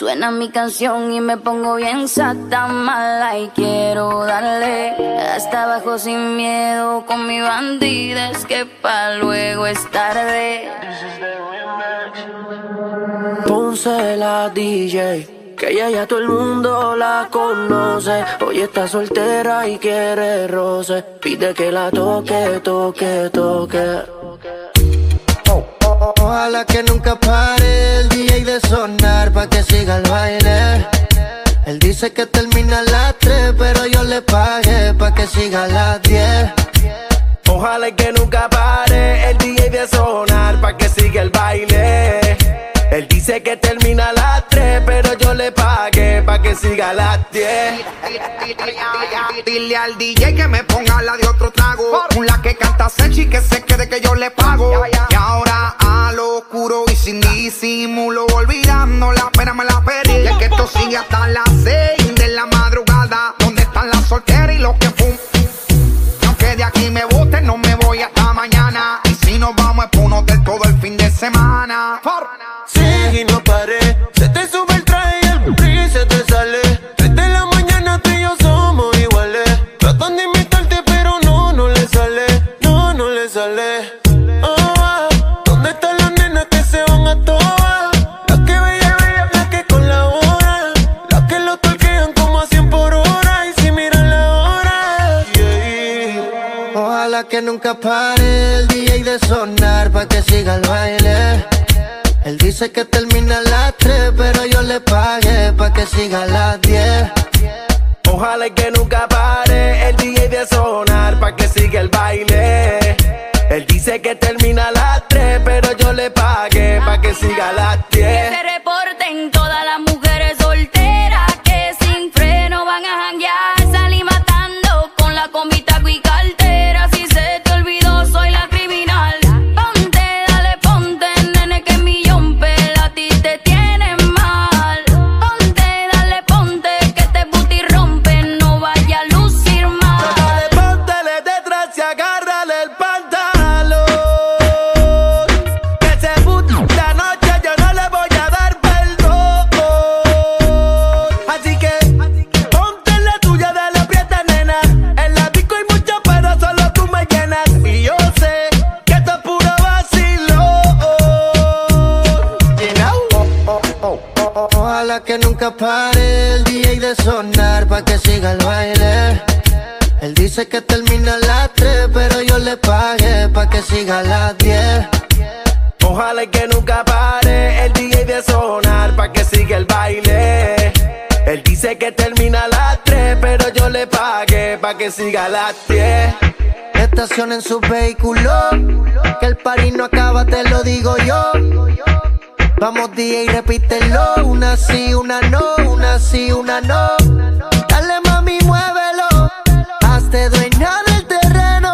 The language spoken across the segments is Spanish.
Suena mi canción y me pongo bien sata mala y quiero darle hasta abajo sin miedo con mi bandida es que pa luego es tarde. Ponce la DJ. Que ella ya todo el mundo la conoce. Hoy está soltera y quiere roce. Pide que la toque, toque, toque. Ojalá que nunca pare el DJ de sonar dice que termina a las 3, pero yo le pagué pa' que siga a las 10. Ojalá que nunca pare el DJ de sonar pa' que siga el baile. Él dice que termina a las 3, pero yo le pagué pa' que siga a las 10. Dile al DJ que me ponga la de otro trago. La que canta Sechi que se quede que yo le pago. Y ahora a lo oscuro y sin disimulo, olvidando la pena me la pedí. Y es que esto sigue hasta las 6 de la madrugada. ¿Dónde están las solteras y los que fum? Y aunque de aquí me boten, Que nunca pare el DJ de sonar pa' que siga el baile. Él dice que termina a las 3, pero yo le pagué pa' que siga a las 10. Ojalá que nunca pare el DJ de sonar pa' que siga el baile. Él dice que termina a las 3, pero yo le pagué pa' que siga a las Que 10. se reporten todas Ojalá que nunca pare el DJ de sonar pa' que siga el baile. Él dice que termina a las 3, pero yo le pagué pa' que siga a las 10. Ojalá que nunca pare el DJ de sonar pa' que siga el baile. Él dice que termina a las 3, pero yo le pagué pa' que siga a las 10. Estacionen su vehículo, que el party no acaba, te lo digo yo. Vamos DJ, repítelo, una sí, una no, una sí, una no. Dale mami, muévelo, hazte dueña del terreno.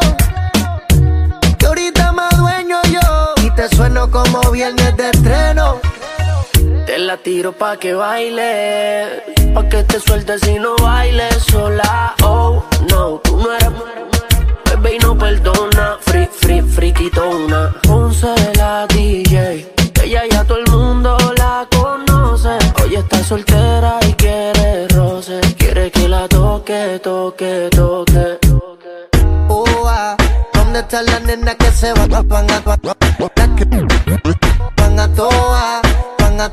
Que ahorita más dueño yo, y te sueno como viernes de estreno. Te la tiro pa' que baile, pa' que te sueltes si no bailes sola. Oh, no, tú no eres bebé y no perdona. Free, free, friquitona. Soltera y quiere roce. Quiere que la toque, toque, toque. Oh, ah, ¿Dónde están las nenas que se van, van a van a toa, van a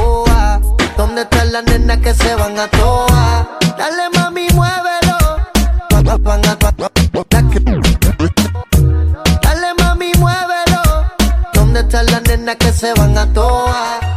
oh, ah, ¿Dónde están las nenas que se van a toa? Dale mami, muévelo. Van a- a- Dale mami, muévelo. ¿Dónde están las nenas que se van a toa?